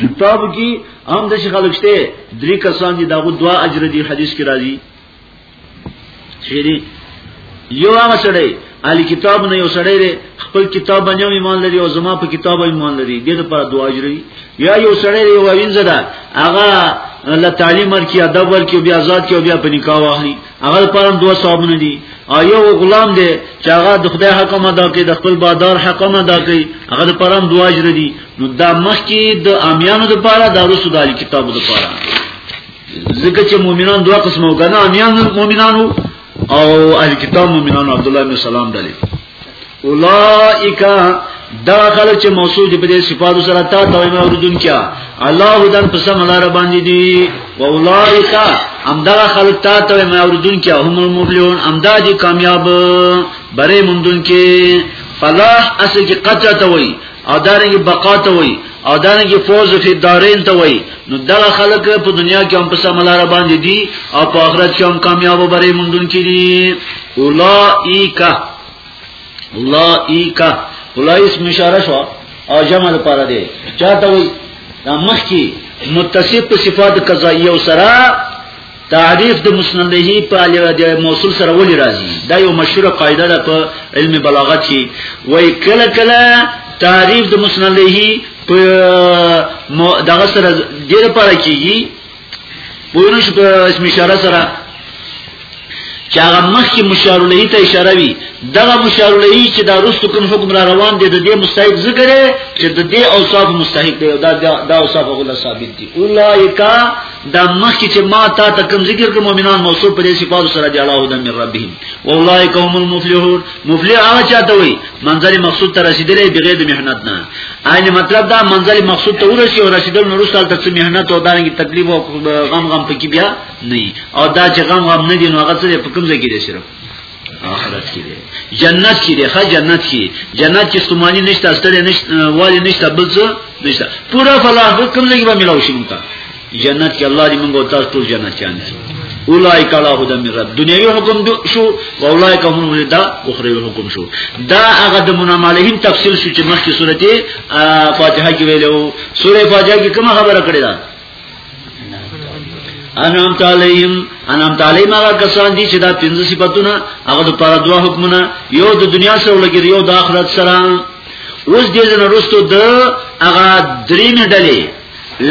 کتاب کې عام د خلک شته درې کسان دي داغه دوا اجر دي حدیث کې راځي شری یو هغه سره اهل کتاب نه یو سړی دی خپل کتاب باندې ایمان لري او زما په کتاب ایمان لري دغه پر دعا اجري یا یو سړی دی یو وینځه ده هغه الله تعلیم ورکی ادب ورکی بیا آزاد کی بیا په نکاح واخلي هغه پر دوه صاحبونه دي او یو غلام دی چې هغه د خدای حکم ادا کوي د خپل بادار حکم ادا کوي هغه پر هم دعا اجري دي نو دا مخکې د امیانو لپاره د رسول د کتابو لپاره ځکه چې مؤمنان دوه قسمه وکړه امیان مؤمنانو او اهل کتاب مومنان عبد الله بن سلام دلی اولائک دا خلک چې موصوف دي په دې صفاتو سره تا ته وایم اوردون کیا الله هدن په سم لار باندې دي و اولائک ام دا خلک تا ته وایم اوردون کیا هم المفلحون ام دا دي کامیاب بره مندون کې فلاح اصل کې قطع ته وایي او دارنګ بقا ته وای او دارنګ فوز فی دارین ته وای نو دغه خلک په دنیا کې هم په سملار باندې دي او په آخرت کې هم کامیاب او بری مونږ دي اولائک اولائک اولائک مشاره شو او جمع لپاره دی چاته وای دا مخ کې متصف صفات قضایه او سره تعریف د مسند له په اړه د موصول سره ولې راځي دا یو مشهوره قاعده ده په علم بلاغت کې وای کله کله تعریف د مسند له په دغه سره ډیر پاره کیږي پوینو شپ اسم اشاره سره چې هغه مخکې مشار له ته اشاره وي دغه مشار له چې دا رست کوم حکم را روان دي د دې مستحق ذکر چې د دې اوصاف مستحق دی دا دا اوصاف غو ثابت دي اولایکا دا مخکې چې ما تا ته کوم ذکر کوم مؤمنان موصوف په دې صفات سره دی الله دم ربهم والله قوم المفلحون مفلح هغه چاته وي منزل مقصود ته رسیدلې بغیر د مهنت نه عین مطلب دا منزل مقصود ته ورسی او رسیدل نو رسال ته مهنت او دانګي تکلیف او غم غم پکې بیا نه او دا چې غم غم نه دی نو هغه څه په کوم ځای کې دی صرف آخرت کې دی جنت کې دی ښه جنت کې جنت کې ستومانی نشته ستړي نشته والی نشته بل څه نشته پورا فلاح حکم لګي به ملاو شي مونږ جنت کې الله دې مونږ تاسو ټول جنت کې انځي اولائک علی هدى من رب دنیوي حکم دو شو او اولائک هم ولدا اخروی حکم شو دا هغه د منامالهم تفصیل شو چې مخکې سورته فاتحه کې ویلو سورې فاتحه کې کومه خبره کړې ده انام تعلیم انام تعلیم هغه کسان دي چې دا پنځه صفاتونه هغه د پر دوا حکمونه یو د دنیا سره لګي یو د آخرت سره اوس دې نه رستو د هغه درې ډلې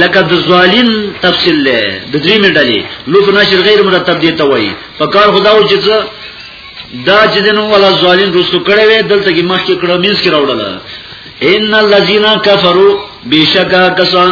لکه د زوالین تفصیل له د درې ډلې لوف نشر غیر مرتب دي ته وایي فکر خدا او چې دا چې دنو ولا زوالین رستو کړي وي دلته کې مخکې کړه مینس کې راوړل ان الذين كفروا بشکا کسان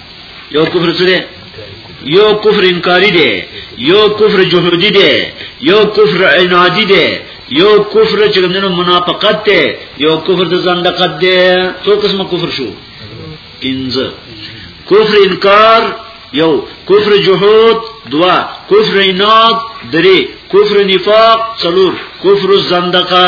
یو کفر څه دی یو کفر انکاری دی یو کفر جهودی دی یو کفر عنادی دی یو کفر چې کومنه منافقت دی یو کفر د زندقت دی څو قسمه کفر شو پنځه کفر انکار یو کفر جهود دوا کفر عناد درې کفر نفاق څلور کفر الزندقه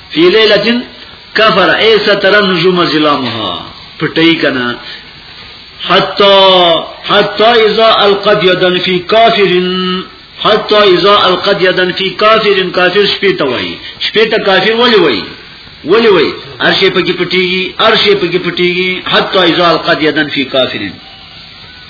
فی لیلتن کفر ای ستر نجوم ظلامها پټی کنا حتا حتا اذا القد یدن فی کافر حتا اذا القد یدن فی کافر کافر شپې ته وای شپې ته کافر ولی وای ولی وای ارشه پکې پټیږي ارشه پکې پټیږي حتا اذا القد یدن فی کافر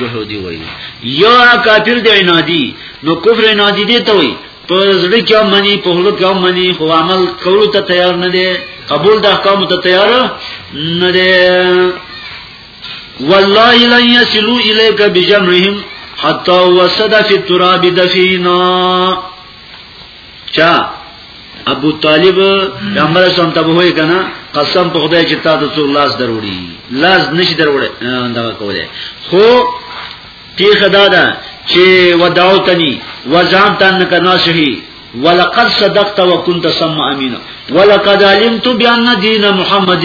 جهودي وایي یا کافر دی عنادي نو کفر عنادي دی ته وایي په زړه کې منی په هلو کې منی خو عمل کولو ته تیار نه دی قبول د احکام ته تیار نه دی والله لن يصلوا اليك بجمعهم حتى وسد في التراب دفينا چا ابو طالب پیغمبر اسلام ته وایي کنه قسم په خدای چې تا ته څو لاس دروړي لاس نشي دروړي دا کوله خو تیخه دادا چې وداوتنی وزام تن کنا شهي ولقد صدقت وكنت سم امين ولقد علمت بان دين محمد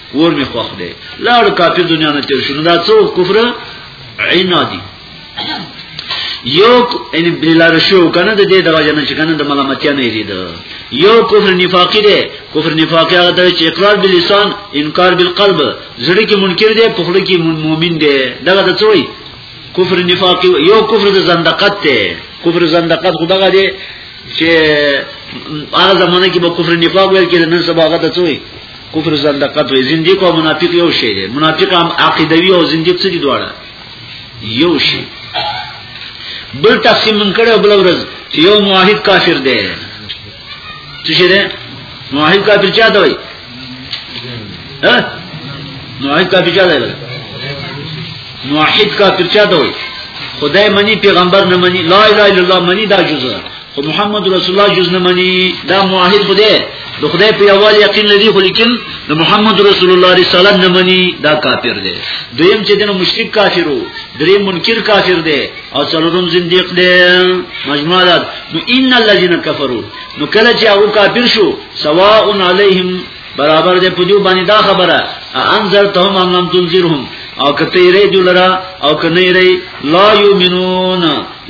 ور می خوخ دی لاړ کافر دنیا نه تیر شنو دا څو کفر عنادی یو ان بلار شو کنه د دې دغه نه چې کنه د ملامتیا نه دی دا یو کفر نفاقی دی کفر نفاقی هغه دی چې اقرار باللسان انکار بالقلب زړه کې منکر دی په خله کې مؤمن دی دغه د څوی کفر نفاقی یو کفر د زندقت دی کفر زندقت خدغه دی چې هغه زمانه کې به کفر نفاق ویل کېده نن سبا هغه د څوی کفر زندقت وی زندیق او منافق یو شی دی منافق هم عقیدوی او زندیق څه دي دواړه یو شی بل تقسیم من کړو بل ورځ چې یو موحد کافر دی څه شي دی موحد کافر چا دی وای ها موحد کافر چا دی موحد کافر چا دی وای خدای منی پیغمبر نه منی لا اله الا الله منی دا جزء خو محمد رسول الله جز نه مني دا موحد خو دی د خدای په یوال یقین لري خو لیکن د محمد رسول الله رسالت نه مني دا کافر دی دویم چې دنه مشرک کافرو درې منکر کافر دی او څلورم زنديق دی مجموعات نو ان الذين كفروا نو کله چې هغه کافر شو سواء علیهم برابر دی په دې باندې دا خبره انذر تهم ان لم تنذرهم او کته یې دی لرا او کنه یې لا یؤمنون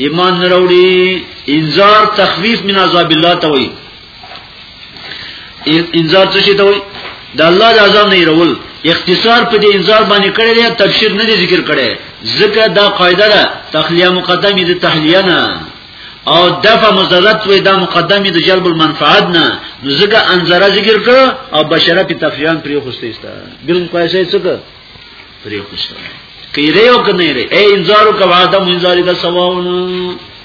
ایمان نه راوړي انذار تخفیف من عذاب الله ته وایي انذار څه شي ته وایي د الله د عذاب نه رول اختصار په دې انذار باندې کړی دی تبشیر نه ذکر کړی ځکه دا قاعده ده تخلیه مقدمه د تحلیه نه او دفع مزرت وې دا مقدمه د جلب المنفعت نه نو ځکه انذار ذکر کړ او بشرت تفیان پرې خوسته است بل مقایسه څه پرې خوشاله کای ری او کنه ری اے انذارو کا وعده منذاری کا سواون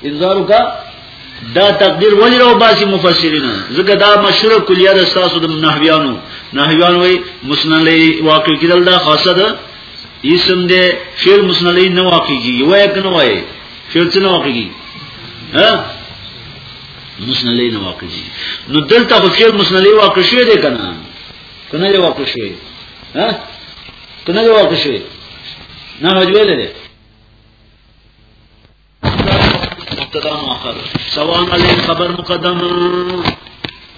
انذارو کا دا تقدیر ولی رو باسی مفسرین زګه دا مشهور کلیه د تاسو د نحویانو نحویان وای مسند له واقع کیدل دا خاصه ده اسم دې فعل مسند له نه واقع کیږي وای کنه وای فعل څه نه واقع کیږي ها مسند له نه واقع کیږي نو دلته خو فعل مسند له واقع شوی دی کنه کنه یو واقع شوی ها کنه یو واقع شوی نه مجبور دی مبتدا مؤخر سواء علی خبر مقدم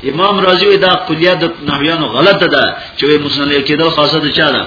امام رازی دا کلیه د نحویانو غلطه ده چې مسند کېدل خاصه ده چا ده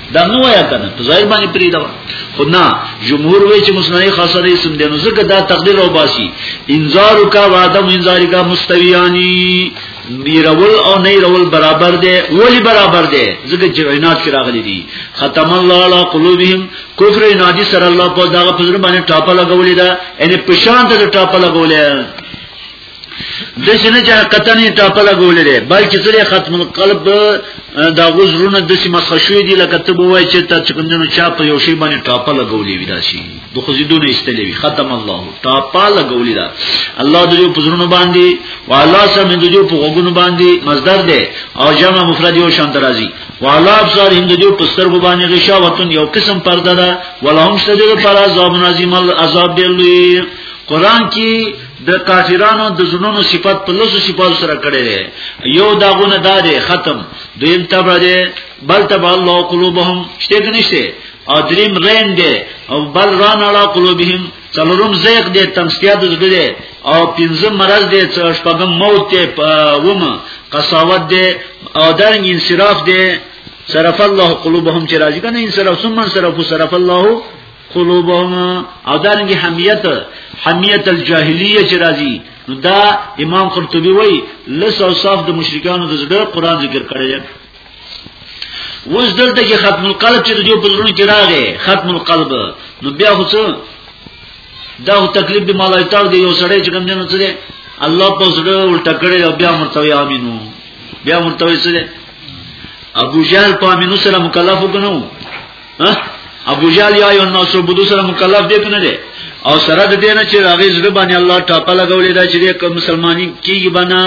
دا نو یا کنه په ظاهر باندې پری دا خو نه جمهور وی چې مسنای خاصه دې سم دینو زکه دا تقدیر او باسی انذار کا وعدم انذار کا مستویانی بیرول او نه رول برابر دی ولی برابر دی زکه چې عینات کې راغلي دي ختم الله علی قلوبهم کفر ناجی سر الله په داغه پزره باندې ټاپه لګولې ده ان پشان ته ټاپه لګولې د سینې چې کتنې ټاپه لګولې ده بلکې سره ختم القلب دا غوزرونه د سیمه خشوي دي لکه ته بوای چې ته چکندونو چا په یو شی باندې ټاپه لګولې وي راشي د خوځیدونه استلې وي ختم الله ټاپه لګولې ده الله د یو پزرونو باندې والا سم د یو په غوګونو باندې مصدر ده او جمع مفرد یو شان درازي والا ابصار هند دیو پستر کو باندې غشاوتون یو قسم پرده ده ولهم شدید پر عذاب نازم عذاب دی قرآن کی د کافرانو د زړونو صفات په لسو صفاتو سره کړي دي یو داغونه دا دي ختم دویم تبع دي بل تبع الله قلوبهم شته کې نشته او دریم رین دي او بل ران علا قلوبهم څلورم زیق دي تمسکیا د زړه دي او پنځم مرض دي شپږم موت دي ومه قساوت دي او درنګ انصراف دي صرف الله قلوبهم چې راځي کنه انصراف ثم انصراف صرف الله قلوبهم او دارنګي حمیت حمیت الجاهلیه چې راځي نو دا امام قرطبي وایي لس او صاف د مشرکانو د زړه قران ذکر کړی دی وز دلته کې ختم القلب چې د جو بزرګونو کې راغی ختم القلب نو بیا خو څه دا تکلیف دی مالای تاو دی یو سړی چې کوم جنو څه دی الله په زړه الټه کړی او بیا مرتوی امینو بیا مرتوی څه دی ابو جهل په امینو سره مکلف وګنو ابو جال یا یو نو سو بده سره مکلف دی کنه دی او سره د دینه چې هغه زړه باندې الله ټاپه لګولې دا چې کوم مسلمانۍ کیږي بنا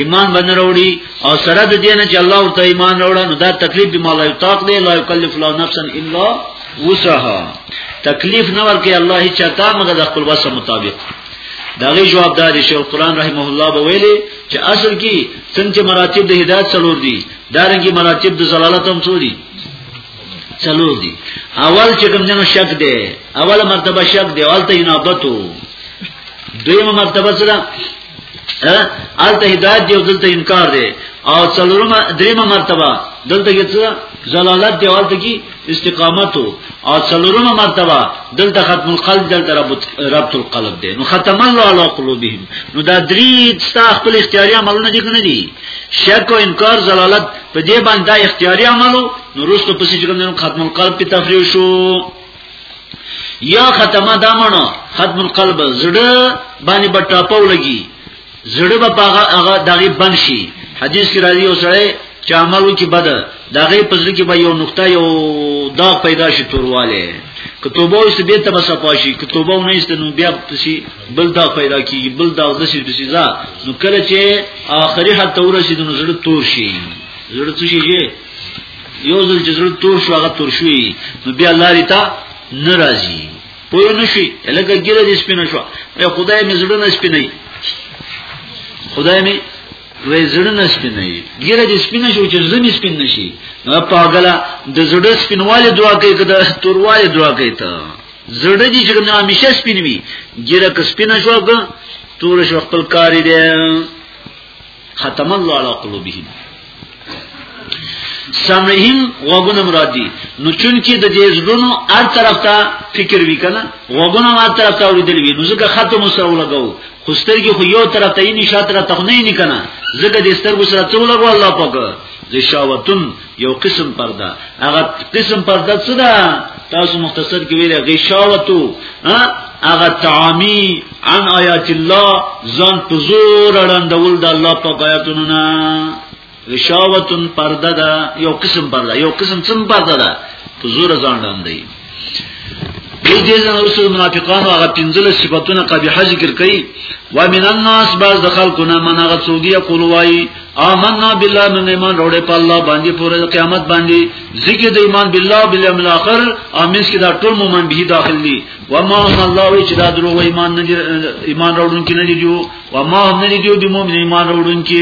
ایمان باندې وروړي او سره د دینه چې الله ورته ایمان وروړي نو دا تکلیف به مال یطاق دی لا یکلف لا نفسا الا وسعها تکلیف نه ورکه الله هیڅ چاته مګر د خپل وسه مطابق داغه جواب دار شیخ القران رحمه الله به ویلي چې اصل کې څنګه مراتب د هدایت څلور دي دارنګي مراتب د زلالت هم څو دي څلور دي اول چې کوم جنو شک دی اول مرتبه شک دی اول ته انابتو دویمه مرتبه سره الته هدایت دی او دلته انکار دی او څلورمه دریمه مرتبه دلته کې څه زلالت دی اول ته کې استقامت او څلورمه مرتبه دلته ختم القلب دلته ربط القلب دی نو ختم الله علی قلوبهم نو دا درې ستا خپل اختیاري عملونه دي کنه دي شک او انکار زلالت په دې باندې دا اختیاري عملو نو رسو په سجده کوم ختم القلب په تفریح شو یا ختمه دا معنی ختم القلب زړه باندې بټاپو لګي زړه به هغه هغه دغه بن شي حدیث کې راځي او سره چې عملو کې بد دغه پزړه کې به یو نقطه یو دا پیدا شي تورواله کتوبه اوس به تبصفاشي کتوبه نه است نو بیا پسی بل دا پیدا کیږي بل دا د شي بشي ځا نو کله چې اخري حد ته ورسېد نو زړه تور شي زړه څه شي یو ځل چې زړه تور شو هغه تور شوی نو بیا لارې ته ناراضي پوه نه شي لکه ګیره دې سپینه شو ای خدای مې زړه نه سپینې خدای مې وې زړه نه سپینې ګیره دې سپینه شو چې زړه مې سپین نشي نو په هغه د زړه سپینواله دعا کوي کده تورواله دعا کوي ته زړه دي چې نه همیشه سپین وي ګیره که سپینه شو که تور شو خپل کار دی ختم الله علی قلوبهم سمعهم وغونه مراد دي نو چون کې د دې زړونو هر طرف ته فکر وکنه وغونه هر طرف ته ورېدل وي نو ځکه ختم سره لګاو خو سترګې خو یو طرف ته یې نشاط را تخنې نه کنه ځکه د سترګو سره څو لګو الله پاک د شاوتن یو قسم پرده هغه قسم پرده څه ده تاسو مختصر کې ویل غشاوتو هغه تعامی عن آیات الله ځان په زور اړندول د الله په آیاتونو نه غشاوتن پرده ده یو قسم پرده یو قسم څم پرده ده په زور ځان اړندې دې دې نه رسول منافقانو هغه پنځله صفاتونه قبیح ذکر کړي و من الناس بعض د خلقنا من هغه څوک دی یقول وای آمنا بالله من ایمان روړې په الله باندې پورې قیامت باندې ذکر د ایمان بالله بالیوم الاخر امینس کې دا ټول مومن به داخل دي و ما هم الله وی چې دا درو و ایمان نه ایمان روړونکي نه دي جو و ما هم نه دي جو به مومن ایمان روړونکي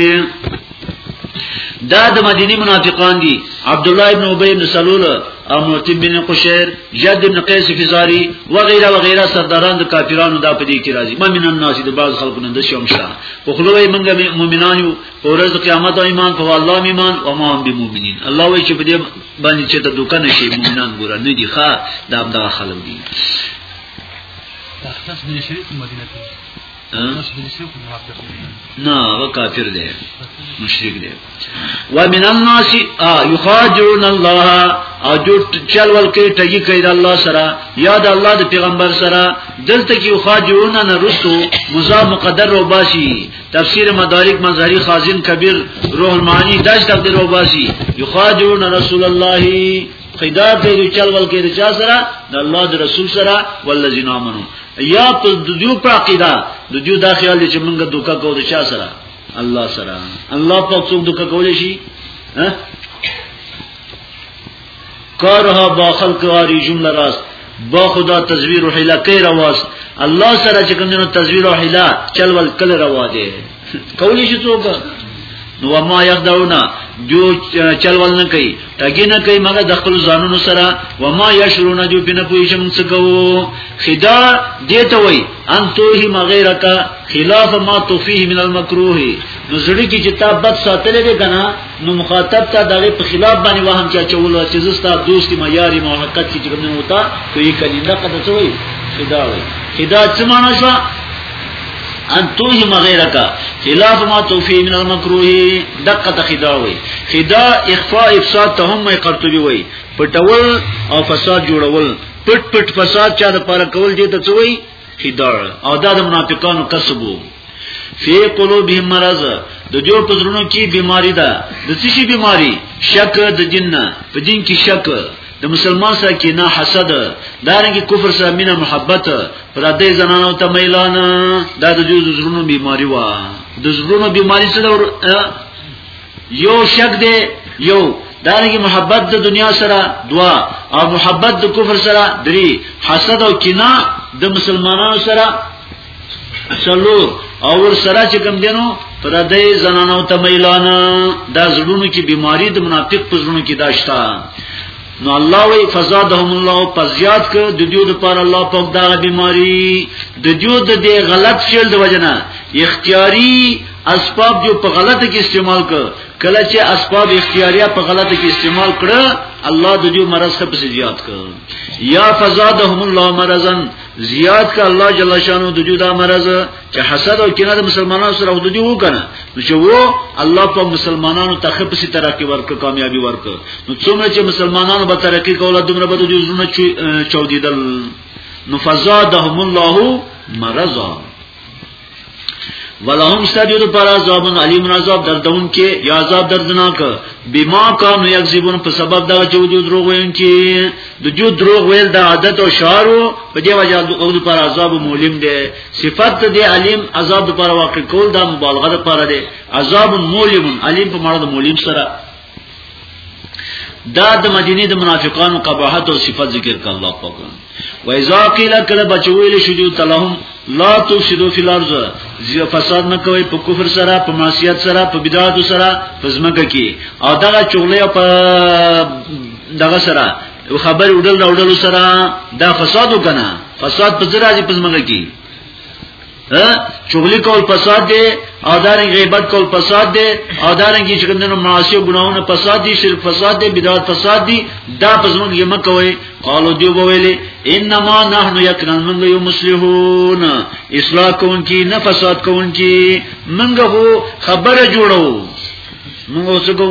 دا د مدینی منافقان دي عبد الله ابن ابي بن سلول او مرتب بن قشير جد بن قيس فزاري وغيرها وغيرها سرداران د کافرانو دا په دې کې راځي مؤمن الناس د بعض خلکو نه د شوم شته خو خلوی موږ مؤمنان یو اورز قیامت او ایمان په الله ایمان او ما هم به مؤمنین الله وایي چې په دې باندې چې ته دوکه نشي مؤمنان ګور نه دي ښا دا هم دا خلک دي تخصص دې شریف مدینه نه هغه کافر دی مشرک دی ومن الناس يخادعون الله او جو چل ول کې ټګي کوي د الله سره یا د الله د پیغمبر سره دلته کې يخادعون نه رسو مزا مقدر روباسي تفسیر مدارک مظهری خازن کبیر روح المعانی داش تقدیر روباسي يخادعون رسول الله خدا کوي چل ول کې رچا سره د الله د رسول سره والذین امنو یا په دیو په عقیده د دیو دا خیال چې موږ دوکا کوو د چا سره الله سره الله په څوک دوکا کولې شي ها کارها با خلق واری جمله راست با خدا تزویر و حیله کی رواز الله سره چې کوم تزویر و حیله چلول کل روا دی کولی شي څوک نو ما یخدعونا جو چلول نه کوي تګي نه کوي مګر د خپل ځانونو سره و ما یشرون جو بنا پویشم څکو خدا دیته وای ان توهی مغیرک خلاف ما توفیه من المکروه نو زړی کی چې تا بد ساتلې ده کنه نو مخاطب ته دغه په خلاف باندې وهم چا چول چې زستا دوستي ما یاري ما حقیقت کې کوم نه وتا ته یې کړي دا کته څه وایي خدا وایي خدا څه معنا شو ان توهی مغیره کا خلاف ما توفی من المکروه دقه خدا وی خدا اخفاء افساد ته هم قرطبی وی پټول او فساد جوړول پټ پټ فساد چا د پاره کول دي ته څه وی خداع او دا د منافقانو کسب وو فی قلوبهم مرض د جو پزړونو کې بیماری ده د څه شي بیماری شک د جن په دین کې شک د مسلمان سره کې نه حسد دارنګه کفر سره مینه محبت پر دې زنانو ته میلان دا د جو زړونو بیماری وا د زړونو بیماری سره یو شک دی یو دارنګه محبت د دنیا سره دوا او محبت د کفر سره درې حسد او کینه د مسلمانانو سره څلور او ور سره چې کوم دینو پر دې زنانو ته میلان دا زړونو کې بیماری د منافق په زړونو کې داشتا نو الله وی فزادهم الله پزیات ک د دیو د پر الله پاک دا بیماری د دیو د دې غلط شیل د وجنه اختیاري اسباب جو په غلطه کې استعمال کړ کله چې اسباب اختیاریه په غلطه کې استعمال کړ الله د جو مرض څخه په زیات کړ یا فزادهم الله مرضا زیات کړ الله جل شانو د جو دا مرض چې حسد او کینه د مسلمانانو سره ود جو وکنه نو چې وو الله په مسلمانانو تخه په سي ترقی ورک کامیابی ورک نو څومره چې مسلمانانو به ترقی کوله دومره به د جو زونه چودیدل نو فزادهم الله مرضا ولهم سجد پر عذاب علیم عذاب دردون کې یا عذاب دردناک بما کانوا یکذبون په سبب دا چې وجود دروغ وین چې د جو دروغ ویل د عادت او شعارو په دې وجه د قول پر عذاب مولم دی صفت دی علیم عذاب پر واقع کول دا مبالغه لپاره دی عذاب مولم علیم په معنی د مولم سره دا د مدینه د منافقانو قباحت او صفات ذکر کړه الله پاک و اذا قیل کله بچویل شجو تلهم لا تفسدوا فی الارض زیو فساد نه کوي په کفر سره په معصیت سره په بدعات سره په زمګه کې او دا چغلې په دغه سره خبر وډل وډل سره دا فساد وکنه فساد په زراجی په زمګه کې چغلی کول فساد دی او دارنګ غیبت کول فساد دی او دارنګ چې کومو معاصی او ګناونه فساد دي شرک فساد دی بدعت فساد دي دا پزمون یې مکوي قالو دی وویلې انما نحن یکنن من یو مسلمون اصلاح کون کی نه فساد کون کی منګه خبره جوړو منګه وسګو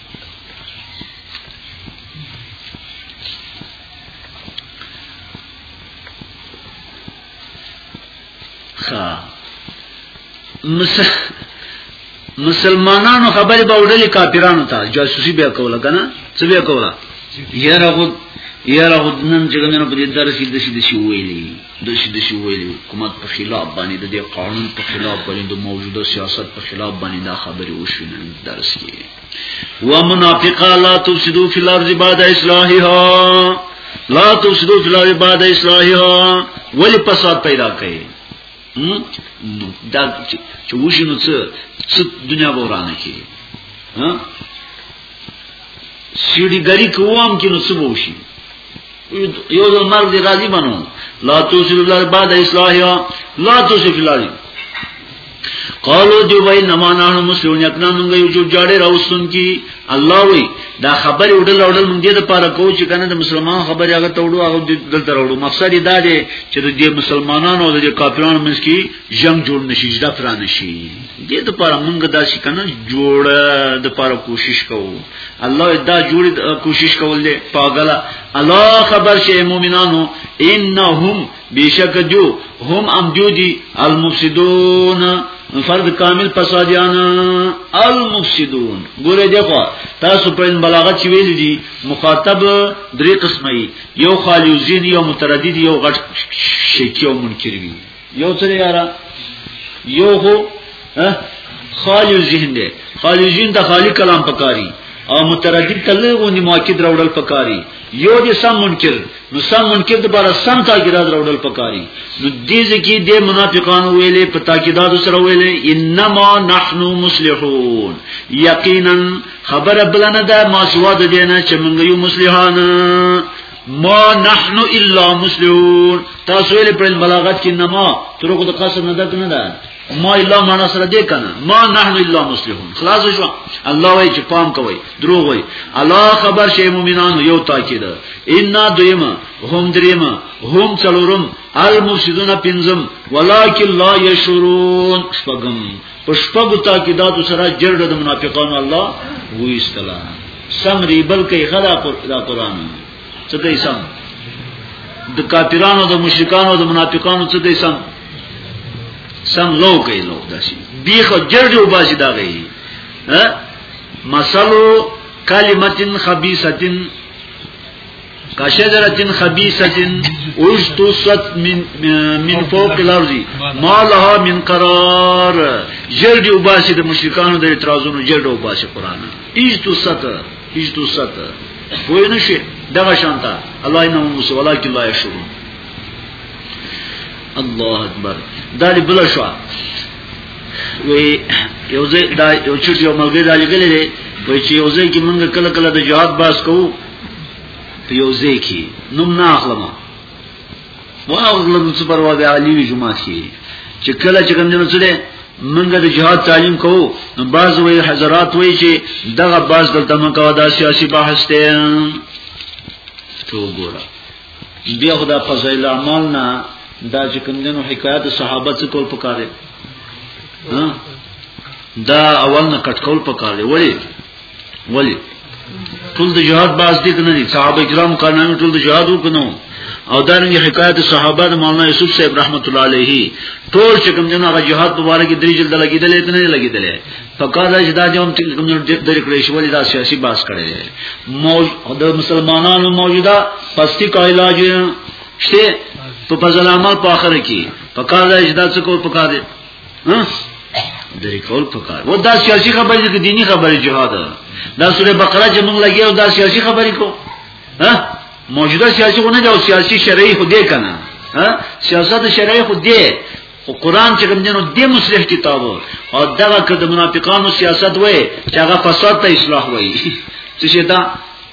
مسلمانانو خبرې به وړلې کافرانو ته جاسوسي بیا کوله کنه څه بیا کوله یاره خود یاره خود نن چې کومه په دې درس کې د شي د شي ویلي دشي دشي ویلی حکومت په خلاف باندې د دې قانون په خلاف باندې د موجوده سیاست په خلاف باندې دا خبرې وشوې نن درس کې و منافقا لا تفسدو فی الارض بعد اصلاحها لا تفسدو فی الارض بعد اصلاحها ولی فساد پیدا کړي دا چې وشي نو څه څه دنیا ورانه کې ها سیډی ګری کوم کې نو څه وشي یو ځل مرګ دی راضی بنو لا توسف الله بعد اصلاح لا توسف الله قالو دی وای نما نه مسلمون یقنا موږ یو جوړ جاړې راوستون کی الله وی دا خبر وډل وډل موږ دې لپاره کو چې کنه د مسلمان خبر هغه توړو هغه دلته راوړو مقصد دا دی چې د مسلمانانو او د کافرانو منځ کې جنگ جوړ نشي جدا پران شي دې لپاره موږ دا شي کنه جوړ د لپاره کوشش کوو الله دا جوړ کوشش کول دي پاګلا الله خبر شي مؤمنانو انهم بشک جو هم ام جو دي المفسدون فرد کامل فسادیان المفسدون ګوره دغه تاسو په بلاغت چې ویل دي مخاطب درې قسمه یو خالي ذهن یو متردد یو غټ شکی او منکر وي یو څه یاره یو هو خالی ذهن دی خالی ذهن د خالی کلام پکاري او متردد تلغه غونډي مؤکد راوړل پکاري یو دې سم منکر نو سم منکر د بار سم تاګیرات راوړل پکاري نو دې ځکه دې منافقانو ویلې په تاګیدات سره ویلې انما نحنو مصلحون یقینا خبر بلنه ده ما سوا د دینه چې موږ یو مصلحان ما نحنو الا مسلمون تاسو ویل پر بلاغت کې نما تر کو د قسم نه درک نه ده ما الا معنا سره دې کنه ما نحنو الا مسلمون خلاص شو الله وای چې پام کوي دروغ وای الله خبر شي مؤمنانو یو تاکید ان دویما هم دریما هم څلورم المفسدون پنزم ولکن لا یشرون شپغم په شپږو تاکیداتو سره جرړه د منافقانو الله وېستلا سم ریبل کوي غلا پر دا قران څه کوي سم د کافرانو د مشرکانو د منافقانو څه کوي سم سم لو کوي لو داسي بیخه جرړه وباسي دا غي ها مثلو کلمتن خبيثتن كشجرة خبيثة اجتثت من من فوق الارض ما لها من قرار جلد وباسي د مشرکانو د اعتراضونو جلد وباسي قران اجتثت اجتثت وای نشي دغه شانتا الله انه موسی ولکن لا يشرون الله اکبر دا دی بل شو وی یو ځای دا یو چوټ یو ملګری دا لګلې وی چې یو ځای کې موږ کله کله د جهاد باس کوو په یو ځای کې نوم نه اخلم واغلم چې پر واه علی جمعه کې چې کله چې کوم جنو سره منګه د جهاد تعلیم کوو نو باز وی حضرات وی چې دغه باز دلته مو کوه دا سیاسي بحث دی تو ګوره بیا خدا فضائل اعمال نه دا چې کوم جنو حکایت صحابه څخه کول پکاره ها دا اول نه کټکول پکاره ولی ولی ټول د جهاد باز دي کنه دي صحابه کرام کانامي ټول د جهاد وکنو او دارنګ حکایت صحابه د مولانا یوسف صاحب رحمت الله علیه ټول چې کوم جن هغه جهاد مبارک درې جلد لګیدل ته نه لګیدل فقط دا چې دا جام چې کوم جن د کړې شو دا سیاسي باز کړي موج د مسلمانانو موجوده پستی کا علاج شته په فضل عمل په اخر کې فقط دا چې دا څه کو پکا دي درې کول پکار و دا سیاسي خبرې دي دینی خبرې جهاد دا سوره بقره چې موږ لګیو دا سیاسي خبرې کو ها موجوده سیاسي خو نه دا سیاسي شرعي خو دې کنه ها سیاست شرعي خو دې خو قران چې کوم دینو دې مصلح کتاب او دا که د منافقانو سیاست وای چې هغه فساد ته اصلاح وای څه شي دا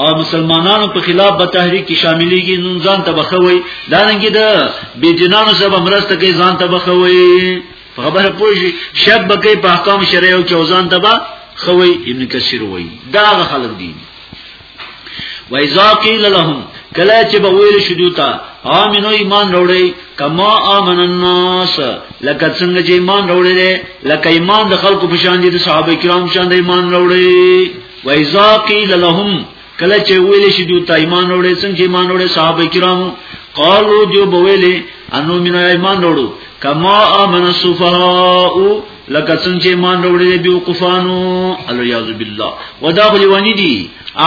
او مسلمانانو په خلاف به تحریک کې شاملېږي نو ځان ته بخوي دا رنګي د بيدینانو سره مرسته کوي ځان ته بخوي خبره پوجي شب بکې په احکام شریعو کې ځان ته بخوي ابن کثیر وایي دا خلک دي وایذا قیل لهم کله چې به ویل شو دوتا امنو ایمان وروړي کما امن الناس لکه څنګه چې ایمان وروړي لکه ایمان د خلکو په شان دي د صحابه کرام شان د ایمان وروړي وایذا قیل لهم کله چې ویل شي دوی ته ایمان وروړي څنګه ایمان وروړي صحابه کرامو قالو جو بویلې انو مینا ایمان وروړو کما امن السفهاء لکه څنګه چې ایمان وروړي دی وقفانو الیاذ بالله ودا غلیوانی دي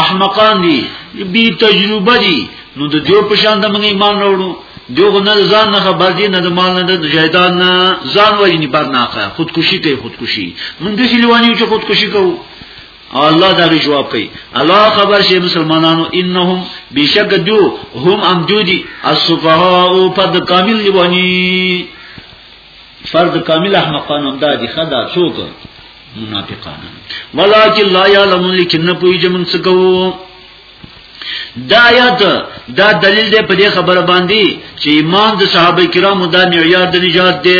احمقان دي بی تجربه دي نو د دیو په شان د موږ ایمان وروړو دیو نه ځان نه خبر دي نه د مال نه د شیطان نه ځان وایي نه برناخه خودکشي کوي خودکشي موږ د لیوانی چې خودکشي کوو الله دا غي جواب کوي الله خبر شي مسلمانانو انهم بشک دو هم ام دودي الصفهاء فرد کامل لبني فرد کامل احمقانو دا دي خدا څوک منافقان ولکن لا يعلمون لكن نه پوي جمن سکو دا آیات دا دلیل دی په دې خبره باندې چې ایمان د صحابه کرامو د معیار د نجات دی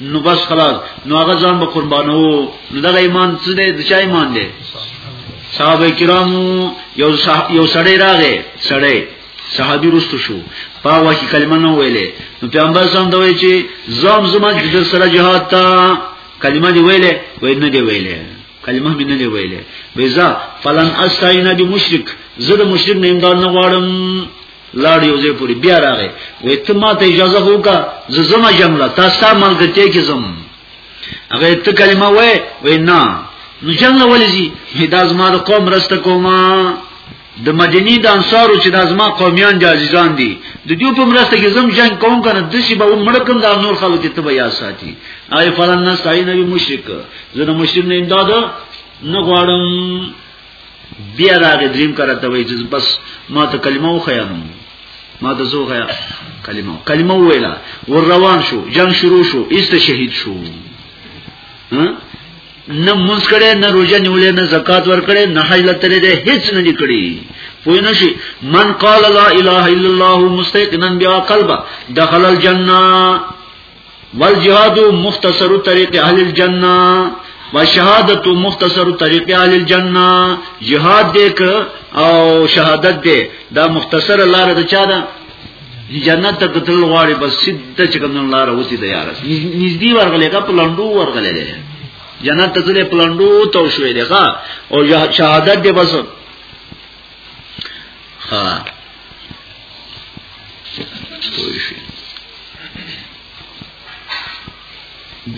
نو بس خلاص نو هغه ځان به قربانو نو دغه ایمان څه دی د چا ایمان دی صحابه کرامو یو صح... یو سړی راغی سړی صحابي رستو شو په واکه کلمه نو ویلې نو پیغمبر سم دوی چې زم زم د سره جهاد تا کلمه دی ویلې وای نه دی ویلې کلمه مې نه دی ویلې بیزا فلن استعین بمشرک زه د مشرک نه امداد نه غواړم لاړ یو ځای پوری بیا راغی وې ته ما ته اجازه وکا زه زما جمله تاسو ته ملګرتیا کې زم هغه ته کلمه وې وې نه نو جمله ولزي دا زما د قوم رسته کومه د مدینی د انصارو چې د ازما قومیان د عزیزان دي د دې په مرسته کې زم جنگ کوم کنه د شی به مړ کوم د نور خلک ته به یا ساتي آی فلان نستعین بی مشرک زه د مشرک نه امداد نه غواړم بیا راغی دریم کار ته وای چې بس ما ته کلمه وخیا نو ما ته زو خیا کلمه کلمه ویلا ور روان شو جنگ شروع شو ایست شهید شو نه مونږ کړه نه روزه نیولې نه زکات ور کړې نه حج لته دې هیڅ نه لیکړي پوی نشي من قال لا اله الا الله مستيقنا بها قلبه دخل الجنه والجهاد مختصر طریق اهل الجنه وشهادت مختصر طریق اهل الجنه جهاد دیک او شهادت دی دا مختصر لار د چا ده جنت ته قتل غواړي بس سیده چې کوم لار وسی د یار نږدې ورغلې کا پلندو ورغلې ده جنت ته ځلې پلندو تو شوې ده او شهادت دی بس ها کوئی شي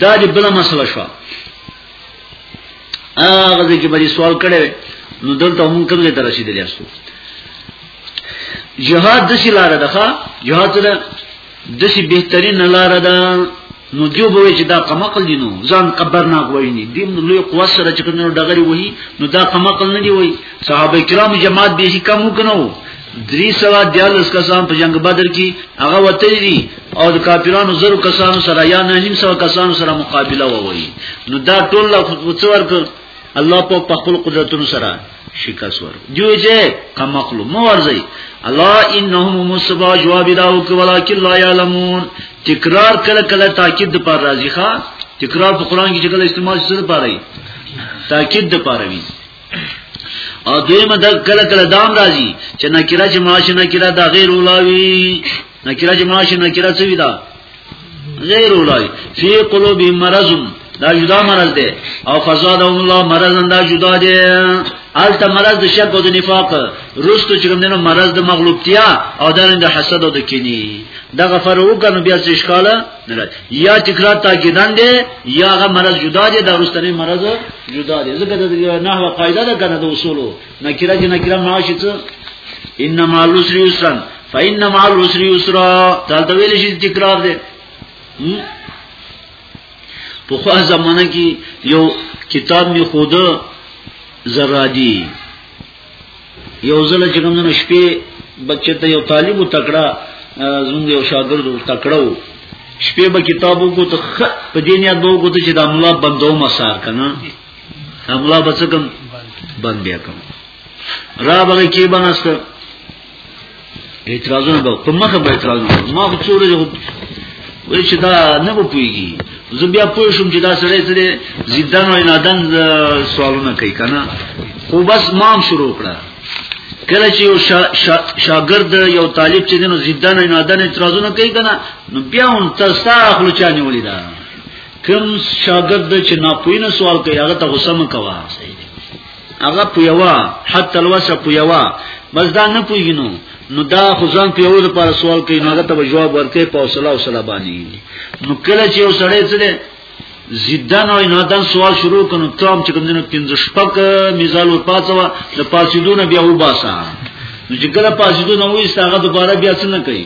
دا دې بل مسله شو هغه دې کې بری سوال کړي نو دلته هم کوم ځای ته رسیدلی یاستو جهاد د شي لار ده ښا جهاد سره د شي بهترین لار ده نو دیو به چې دا قمقل دي نو ځان قبر نه غوړي نه دیم نو لوی قوت سره چې کنه ډغري وهي نو دا قمقل نه دی وای صحابه کرام جماعت به هیڅ کم وکنو دری سوا دیالس کسان په جنگ بدر کې هغه وته دي او د کافرانو زرو کسانو سره یا نه نیم سوا کسانو سره مقابله ووي نو دا ټول له څور الله په خپل قدرتونو سره شکست ور جوجه کم مخلو مو ورځي الا انهم مصبا جواب داو ک ولکن لا يعلمون تکرار کله کله تاکید پر راضی ښا تکرار په قران کې کله استعمال شته پاره تاکید پر وی او دویمه د کله کله دام راځي چې نکره چې ماشه نکره دا غیر اولاوی نکره چې ماشه نکره څه وی دا غیر اولای فی قلوب مرض دا جدا مرض دی او فزاد الله مرض دا جدا دی الته مرض د شک او د نفاق رستو چې کوم نه مرض د مغلوبتیا او د حسد او د کینی دا غفر وکنو بیا څه ښکاله نه یا تکرار تاکیدان دی یا غ مرض جدا دی دا رستنی مرض جدا دی ځکه د نحوه قاعده ده کنه د اصولو نکره چې نکره معاشي څه انما العسر یسرا فانما العسر یسرا دا د ویل شي تکرار دی په خو زمانه کې یو کتاب می خود زرادی یو ځل چې کوم نه شپې بچی ته یو طالب تکړه زموږ یو شاګرد تکړه شپې به کتابو کو ته په دې نیت به کو ته چې د املا بندو مسار کنه املا بچکم بند بیا کوم را بغی کی بنست اعتراضونه به په مخه به اعتراضونه ما خو څوره جو وای چې دا نه به پويږي زه بیا پوه شوم چې دا سره سره زیدان او نادان سوالونه کوي کنه خو بس مام شروع کړه کله چې یو شا شا شاګرد یو طالب چې دینو زیدان او نادان اعتراضونه کوي کنه نو بیا هم تاسو خپل چا نیولې ده کوم شاګرد چې ناپوی نه سوال کوي هغه ته غوسه مکوا هغه پویوا حتی الوسه پویوا بس دا نه پویګنو نو دا خو ځان په یو لپاره سوال کوي نو هغه ته جواب ورکړي په حوصله او سره باندې نو کله چې یو سړی څه زیدن او نادان سوال شروع کنو تام چې کوم دینو پنځه شپک مثال ور پاتوا د پاسیدونه بیا وباسا نو چې کله پاسیدونه وې ستاغه دوباره بیا څه نه کوي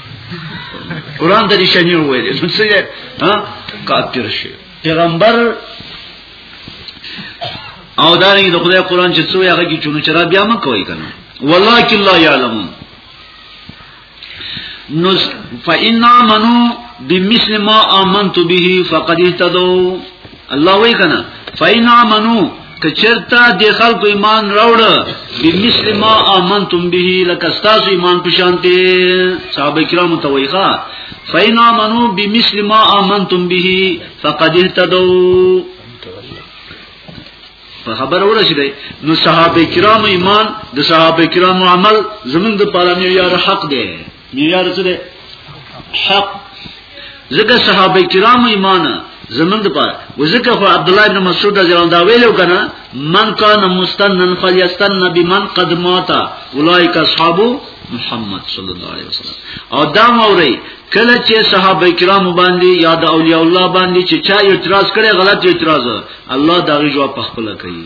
قران د رښتینی ویل نو څه یې ها کافر شي پیغمبر او دا نه د خدای قران چې څو هغه کې چونو چر بیا م کوي کنه ولکه الله یعلم نو فإنا منو بمثل ما آمنت به فقد اهتدوا الله وی کنه فین امنو که چرتا د خلکو ایمان راوړ به مثل ما امنتم به لکه تاسو ایمان پشانته صحابه کرام ته ویخه فین امنو به مثل ما امنتم به فقد اهتدوا په خبر ورسېده نو صحابه کرام ایمان د صحابه کرام عمل زمونږ د پالنې یار حق دی معیار څه دی حق ځکه صحابه کرام ایمان زمون د پاره وزکه خو عبد الله ابن مسعود رضی الله عنه ویلو کنه من کان مستنن فلیستن بمن قد مات اولئک اصحاب محمد صلی الله علیه وسلم او دا موري کله چې صحابه کرام باندې یا د اولیاء الله باندې چې چا اعتراض کړي غلط اعتراض الله دا غي جواب پخپل کوي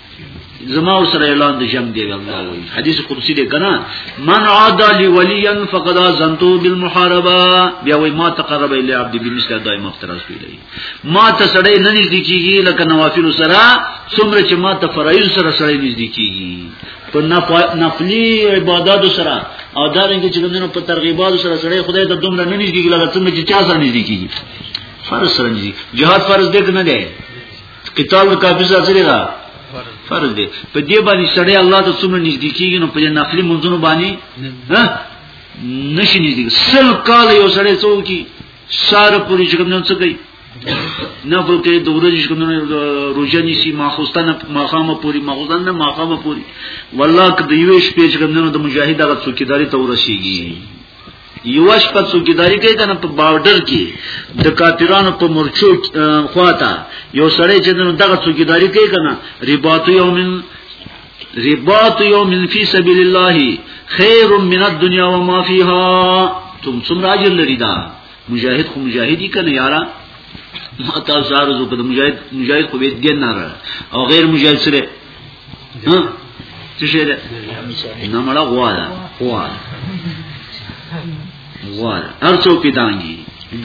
زما سره اعلان د جنگ دی الله وایي حدیث قدسی دی کنه من عاد لی ولیا فقد ازنتو بالمحاربه بیا وایي ما تقرب الی عبد بمثل دائم افتراس پیلی ما ته سره نه نږدې کیږي لکه نوافل سره څومره چې ما ته فرایض سره سره نږدې کیږي په نفلی عبادت سره او دا رنګ چې ګندنو په ترغیبات سره سره خدای ته دومره نه نږدې کیږي لکه څومره چې چا سره نږدې کیږي فرض سره نږدې جهاد فرض دی کنه دی قتال د کافر سره سره ده فرض دی په دې باندې سړی الله ته څومره نږدې کیږي نو په دې نفلي منځونو باندې نشي نږدې سل کال یو سړی څوک کی سار پوری چې کوم څه کوي نه خو کې د ورځې کوم روزه نيسي ماخوستانه ماخامه پوری ماخوستان نه ماخامه پوری والله که د یوې شپې چې کوم د مجاهد هغه څوکیداری ته ورسیږي یوش په څوکیداری کوي کنه په باورډر کې د کاپیرانو په مرچو خواته یو سړی چې دغه څوکیداری کوي کنه رباط یومن رباط یومن فی سبیل الله خیر من الدنیا و ما فیها تم څومره اجر لري دا مجاهد خو مجاهدی کنه یارا ما تاسو زارو په مجاهد مجاهد خو به دین نه او غیر مجاهد سره څه شي ده نه مړه غوا ده غوا غوا هر څوک دانګي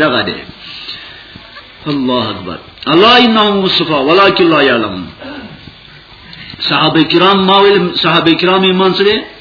دغه ده الله اکبر الله انه مصطفی ولکن لا يعلم صحابه کرام ما ویل صحابه کرام ایمان سره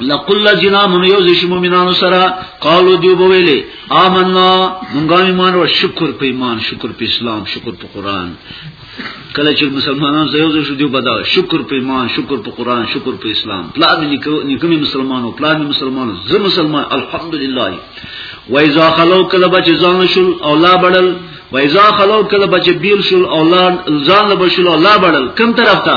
لقل جنا من یو زش مومنانو سره قالو دیو بویلی آمنا منگا ایمان و شکر پی ایمان شکر پی اسلام شکر پی قرآن کله چې مسلمانان زه یو شو دی بدا شکر په ایمان شکر په قران شکر په اسلام پلان نکوم مسلمانو پلان مسلمانو زه مسلمان الحمدلله و اذا خلو کله بچ ځان شل او لا بڑل و اذا خلو کله بچ بیل شل او لا ځان له بشل او لا بڑل کم طرف ته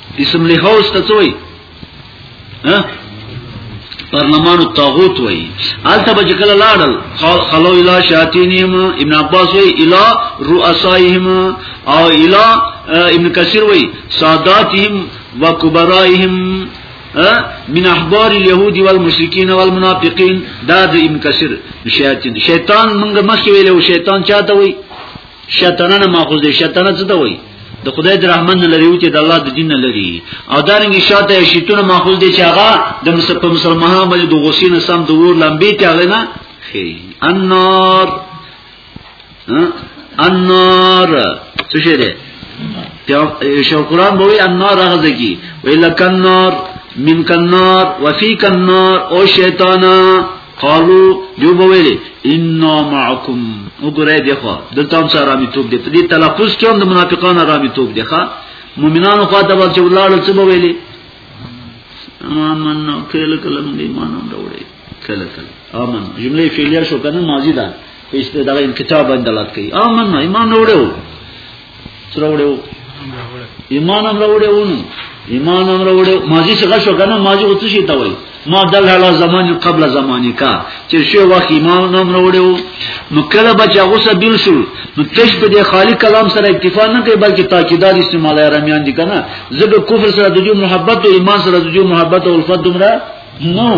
اسمبلی هاوس ته څه وایي ها پرلمان او طاغوت وایي الته به کله لاړل خلو اله شاتینهم ابن عباس وایي اله رؤسائهم او اله ابن کثیر وایي ساداتهم وکبرائهم من احبار اليهود والمشركين والمنافقين دا د ابن کثیر شیاطین شیطان موږ مخکې ویلو شیطان چاته وایي شیطانان ماخوذ دي شیطانان څه ته وایي د خدای د رحمن نه لري او چې د الله د دین نه لري او دا رنګ شاته شیطان ماخوذ دي چې هغه د مسلمانانو باندې د غوسې نه سم د ور لمبې ته هغه نه خي النار النار څه شه ده شو قرآن بوي النار هغه کی ویل کنار من کنار وفي کنار او شیطانا قالو یو بویلی انا معکم وګوره دی خو دلته هم سره می توپ دی په دې تلفظ کې هم د منافقانو را می توپ دی ښا مؤمنانو خو دا چې ولاړ څه بویلی امن کله کله دې ایمان وروړي کله کله امن جمله فعلیه شو کنه ماضی ده په استدغه انکتاب اندلات کوي امن ایمان وروړو سروړې وو ایمان هم راوړې وو ایمان هم راوړې ماضی څنګه شو کنه ماضی اوس شي تا وای ما دل علا زمان قبل زمانی کا چې شی وخت ایمان هم راوړې وو نو کله به چې غوسه بیل شو نو تش په دې خالی کلام سره اکتفا نه کوي بلکې تاکیدات استعمال رامیان دي کنه زګ کفر سره د جو محبت او ایمان سره د جو محبت او الفت دومره نو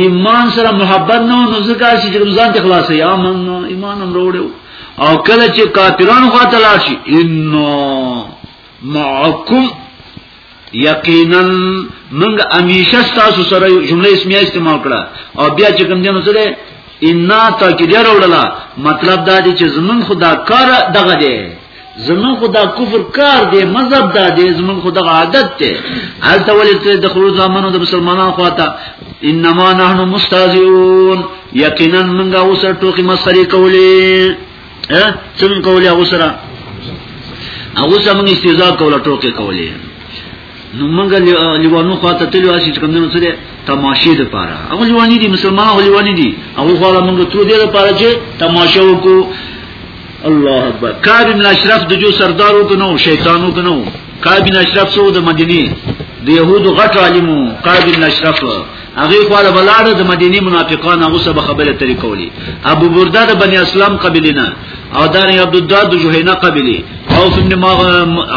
ایمان سره محبت نه نو ځکه چې رمضان ته خلاصې یا من ایمان هم وروړو او کله چې کافرانو خواته لاړ شي انو معکم یقینا موږ همیشه تاسو سره جمله اسمیه استعمال کړه او بیا چې کوم دینو سره ان تا کې ډیر وړلا مطلب دا دی چې زمون خدا کار دغه دی زمون خو دا کفر کار دی مذهب دا دی زمون خو دا عادت دی هل ته ولې ته د خروج زمانو د مسلمانانو خواته انما نحنو مستهزئون یقینا موږ اوس ټوکی مسخري کولې ها څنګه کولې اوس را هغه سم استهزاء کوله ټوکی کولې نو موږ لیوانو خواته تلو چې کوم نو څه دي تماشې د پاره هغه لیوانی دي مسلمان هغه لیوانی دي هغه خواله موږ تر دې لپاره چې تماشې وکړو الله اکبر کعب بن اشرف د جو سردارو کنو شیطانو کنو کعب بن اشرف سو د مدینه د يهودو غټ عالمو کعب بن اشرف هغه خواله بلاړه د مدینه منافقان هغه سبا خبره تری کولی ابو برده د بنی اسلام قبیلینه او دار عبد الدار د جوهینا قبیلی او ابن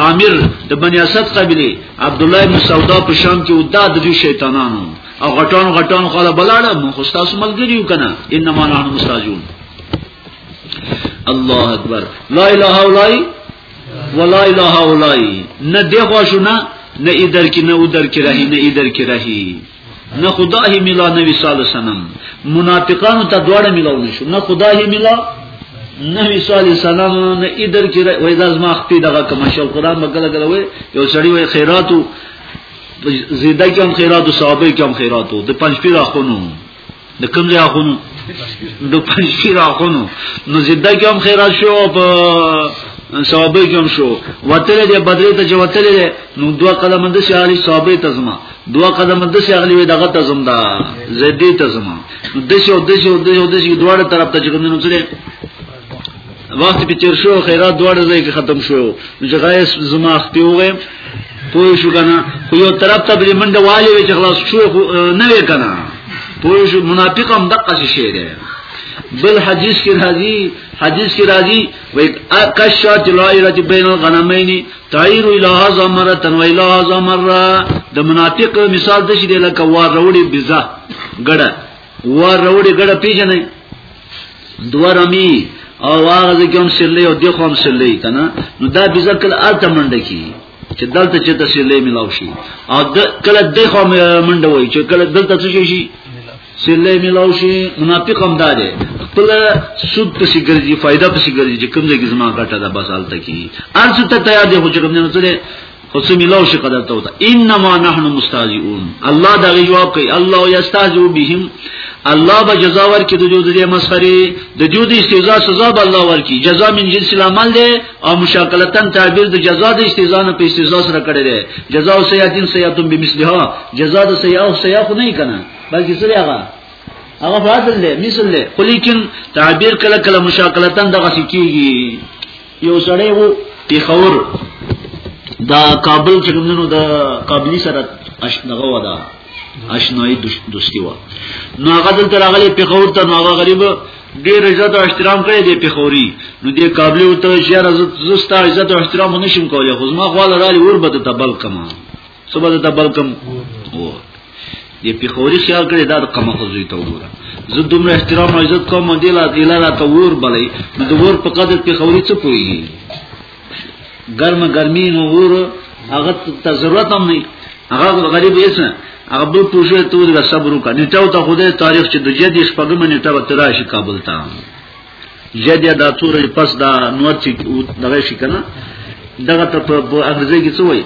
عامر د بنی اسد قبیلی عبد الله بن سودا په شام کې او دا د شیطانانو او غټان غټان خواله بلاړه مو خو تاسو ملګری یو کنه انما نحن مستاجون الله اکبر لا اله الا الله ولا اله الا نه دی غوښو نه نه ایدر کی نه اودر کی رہی نه ایدر کی رہی نه خدا هی ملا نبی صلی الله علیه وسلم منافقانو ته دواړه ملاو نشو نه خدا هی ملا نبی صلی الله علیه وسلم نه ایدر کی رہی وای داس ما خپې دغه کوم شل قران مګل غل وای یو سړی وای خیراتو زیده کې هم خیراتو صحابه کې هم خیراتو د پنځ پیر اخونو د کوم ځای اخونو د پنځیر اخونو نو زده کوم خیرات شو په صحابه کوم شو وتل دې بدرې ته چې وتل دې نو دوه قدم د شالي صحابه ته زما دوه قدم د شغلي وي دغه ته زم دا زدي ته زما د شو د شو د شو د شو دواړه طرف ته چې کوم نو سره وخت په تیر شو خیرات دوړ ځای کې ختم شو چې غایس زما خپې وغیم پوه شو کنه خو یو طرف ته بلی منډه والی وی چې خلاص شو نه وی کنه پوه شو منافق هم دقه شي دی بل حدیث کې راځي حدیث کې راځي وای اکشا تلایرت بین الغنمین تعیر الها زمره تنو الها زمره د منافق مثال د شې لکه وار وروړي بزا ګړه دوه روړي ګړه پیژنې دوه رمی او هغه ځکه هم سرلې او دغه هم سرلې کنه نو دا بذکل الته منډه کی چې دلته چې د سرلې ملاو شي او د کله دغه هم منډه وای چې کله دلته څه شي سرلې ملاو شي منافق هم دا دی خپل سود په شي ګرځي فائدہ په شي ګرځي چې کوم ځای کې زما ګټه ده بس الته کی ارڅ ته تیار دی خو چې کوم نه سره خو څه ملو شي قدر ته وته انما نحن مستهزئون الله دا جواب کوي الله یستهزئ بهم الله به جزا ورکړي د جود دې مسخري د جود استهزاء سزا به الله ورکړي جزا من جنس العمل ده او مشاکلتن تعبیر د جزا د استهزاء نه په استهزاء سره کړي ده جزا او سیاتین سیاتون بمثلها جزا د سیئه او سیئه خو نه کنا بلکې سره هغه هغه فاضل له مثل له خو لیکن تعبیر کله کله مشاکلتن دغه سکیږي یو سړی وو پیښور دا کابل چې کومنو دا قابلی سره اشنغه ودا اشنای دوستی و نو هغه دلته راغلی پیښور ته نو هغه غریب ډیر عزت او احترام کړی دی پیښوري نو دې کابل او ته شهر عزت زستا عزت او احترام نشم کولای خو زما خواله را لور بده تبل کما صبح د بلکم دی پیخوري خیال کړی دا د قمه خزوی ته وګوره زه دومره احترام او عزت کوم دی لا دی لا ته ور بلې نو د ور په قدر پیخوري څه پوي ګرم ګرمي نو ور هغه ته ضرورت هم نه هغه غریب یې څه هغه به پوښتنه ته د صبر وکړه نیټه ته خدای تاریخ چې د جدي شپږم نیټه به تراشي کابل ته جدي دا تور پس دا نور چې دغه شي کنه دغه ته په انګریزي کې څه وایي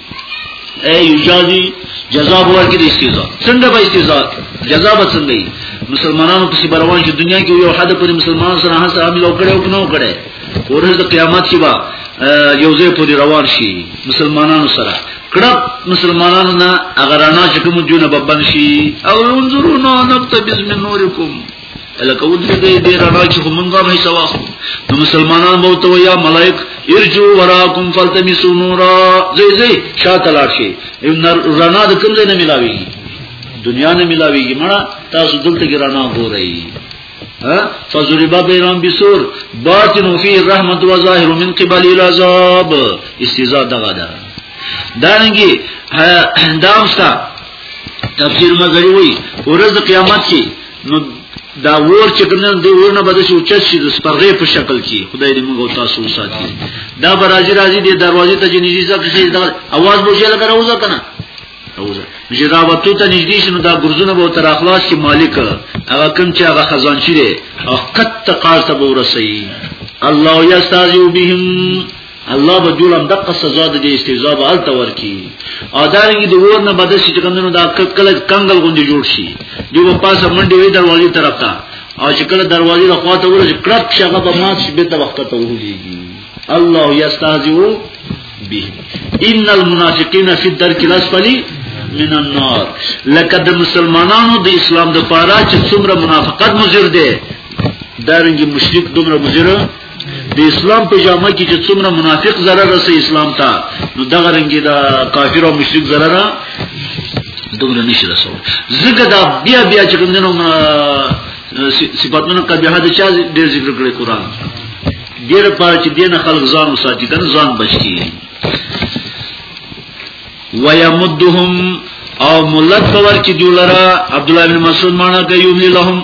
اے یجازی جزا بور کې د استیزا څنګه به استیزا جزا به څنګه وي مسلمانانو په سیمه روان شي دنیا کې یو حد پر مسلمان سره هڅه عمل وکړي او کنه وکړي ورځ د قیامت کې به یو ځای پورې روان شي مسلمانانو سره کړه مسلمانانو نه اگر انا چې کوم جون ببن شي او انظروا نو نبت بسم نورکم لکه ودې دې دې رڼا کې هم موږ به سوا نو مسلمانان به تو یا ملائک ارجو وراکم فلتمسوا نورا زی زی شاته لاړ شي رڼا د کوم ځای نه ملاوي دنیا نه ملاوي مړه تاسو دلته کې رڼا ګورئ فضربا بینام بسور باطن فی رحمت و ظاهر من قبل العذاب استیزا دغه ده دانګي دامستا تفسیر مزری وی ورځ قیامت کې نو دا ور چې کنه د ورنه بده شو چې چې د سپرغې په شکل کې خدای دې موږ تاسو وساتي دا به راځي راځي د دروازې ته چې نږدې ځکه چې دا आवाज به جلا کنه وځه کنه وځه چې دا وته ته نږدې شنو دا ګرځونه به تر اخلاص کې مالک هغه کوم چې هغه خزانچی دی او قد تقال ته ورسي الله یستاذو بهم الله به جوړ هم دغه سزا د دې استهزاء به الته ورکی او دا رنګ د ور نه بده شي چې کمنو دا کله کنګل غونډي جوړ شي دی په پاسه منډي وي دروازې طرف ته او چې کله دروازې له خواته ورځي کړک شغه به مات شي به ته وخت ته وږيږي الله یستهزئو به ان المنافقین فی الدرک الاسفل من النار لکه د مسلمانانو د اسلام د پاره چې څومره منافقت مزر دی دارنګي مشرک دومره مزر د اسلام په جامه کې چې څومره منافق zarar رسي اسلام ته نو دغه رنګي دا کافر او مشرک zarar دومره نشي رسو زګه دا بیا بیا چې کوم نو صفاتونه کبه هدا چا ډیر ذکر کړی قران ډیر پاره چې دین خلق ځان وساتي کنه ځان بچي ويمدهم او ملت باور کی دولرا عبد الله بن مسعود معنا کوي یوم لهم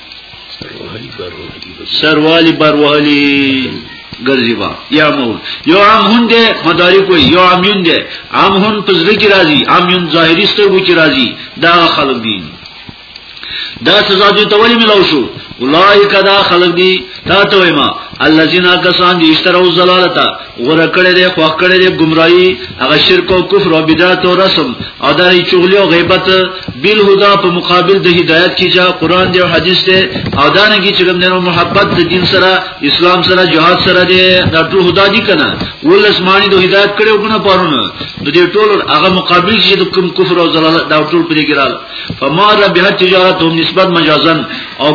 سروالی بروالی ګرځي با یا مول یو عام هون دی مدارک وي یو عام یون دی عام هون په ځل کې راځي عام یون ظاهري سترګو کې راځي دا خلک دي دا سزا دې ته ولې ملو شو اولایک دا خلق دی تا ته ما الذين كسان دي اشتروا زلالتا غره کړه دې خو کړه دې گمراهي هغه شرک او کفر او بدعت او رسم او دا چغلی او غیبت بل هدا په مقابل د هدایت کې چې قران دی او حدیث دی او دا نه کې چې کوم نو محبت د دین سره اسلام سره جهاد سره دی دا ټول هدا دي کنه ولس معنی د هدایت کړه وګنه پرونه د دې ټول هغه مقابل چې د کوم کفر او ضلالت دا ټول پرې ګرال فما ربحت تجارت هم نسبت مجازن او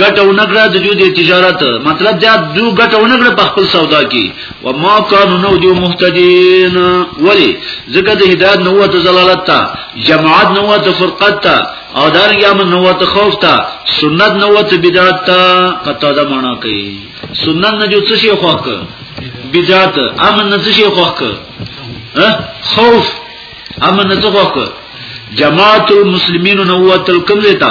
ګټه ونګړه د دوی د تجارت مطلب دا دوی ګټه ونګړه په خپل سودا کې و ما کان نو دی مهتدین ولی زګه د هدایت نو ته زلالت تا جماعت نو ته فرقت تا او دار یا من نو ته خوف تا سنت نو ته بدعت تا قطا دا معنا کوي سنت نه جو څه شي خوښ بدعت امن نه څه شي خوښ خوف امن نه څه خوښ جماعت المسلمین نو ته کوم دیتا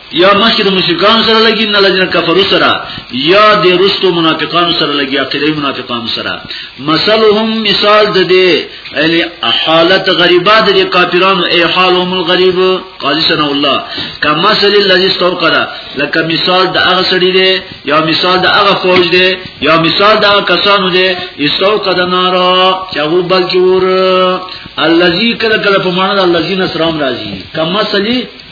یا مخکې د مشرکانو سره لګي نه لجن کفرو سره یا د رستو منافقانو سره لګي عقیده منافقانو سره مثلهم مثال د دې یعنی حالت غریبه د کافرانو ای حالهم الغریب قاضی سنا الله کما مثل الذي استوقد لکه مثال د هغه سړي دی یا مثال د هغه فوج دی یا مثال د هغه کسانو دی استوقد نار چې هغه بلکې ور الذي کله کله په معنا د الذين اسرام راځي کما مثلی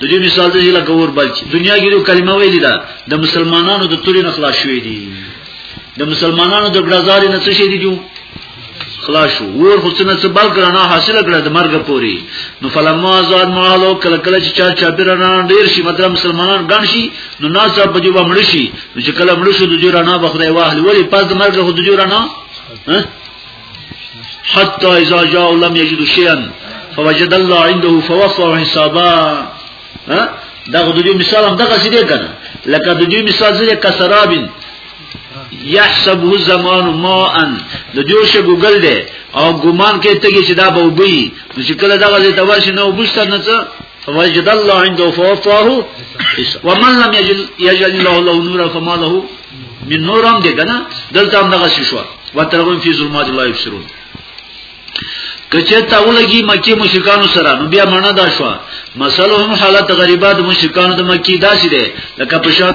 د دې مثال دی لکه ور بل چې دنیا کې یو کلمه ویلې ده د مسلمانانو د تورې نه خلاص شوې دي د مسلمانانو د بلازارې نه څه شي دي جو خلاص شو ور خو څنګه څه بل کړه نه حاصل کړه د مرګ پوري نو فلما آزاد مالو کله کله چې چا چا بیرنا ډیر شي مطلب مسلمانان ګڼ شي نو ناس په جو باندې مړ شي چې کله مړ شو د جوړانا بخره واهل ولی پس د مرګ خو د جوړانا ها حتى اذا جاء لم يجد شيئا فوجد الله عنده فوفى حسابا ها دا د دې مثال هم دغه څه دی کنه لکه د دې مثال زره کسرابین یحسبه زمان ماء د جوش ګوګل دی او ګمان کوي ته چې دا به وبي چې کله دغه ځای ته ورشي نو وبستر نه څه فوجد الله عنده فوفاه ومن لم يجل يجل الله له نورا فما له من نور هم دی کنه دلته هم دغه شي شو وترغون فی ظلمات الله یبصرون کچه تاولګي مکی مشرکانو سره نو بیا معنا دا شو مسله هم حالت غریبات مشرکانو د مکی داسې ده لکه په شان